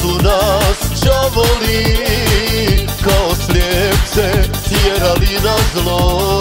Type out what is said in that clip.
su nas čavoli Kao slijepce tjerali na zlo.